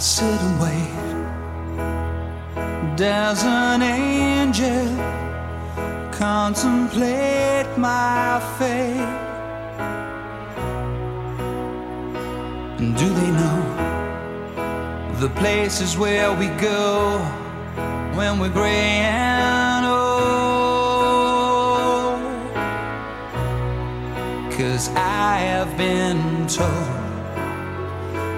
sit and wait. Does an angel contemplate my fate? And do they know the places where we go when we're gray and old? Cause I have been told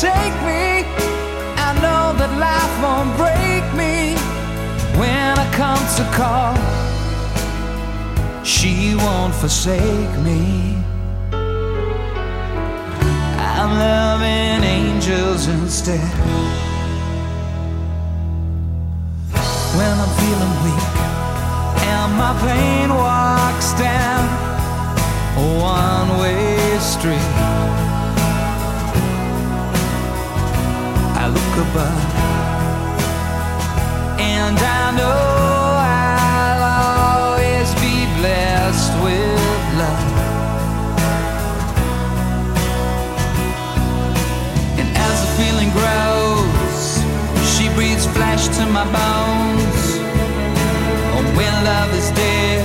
take me. I know that life won't break me when I come to call. She won't forsake me. I'm loving angels instead. When I'm feeling weak and my pain walks down a one way street, to my bones. When love is dead,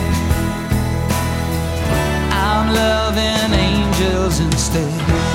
I'm loving angels instead.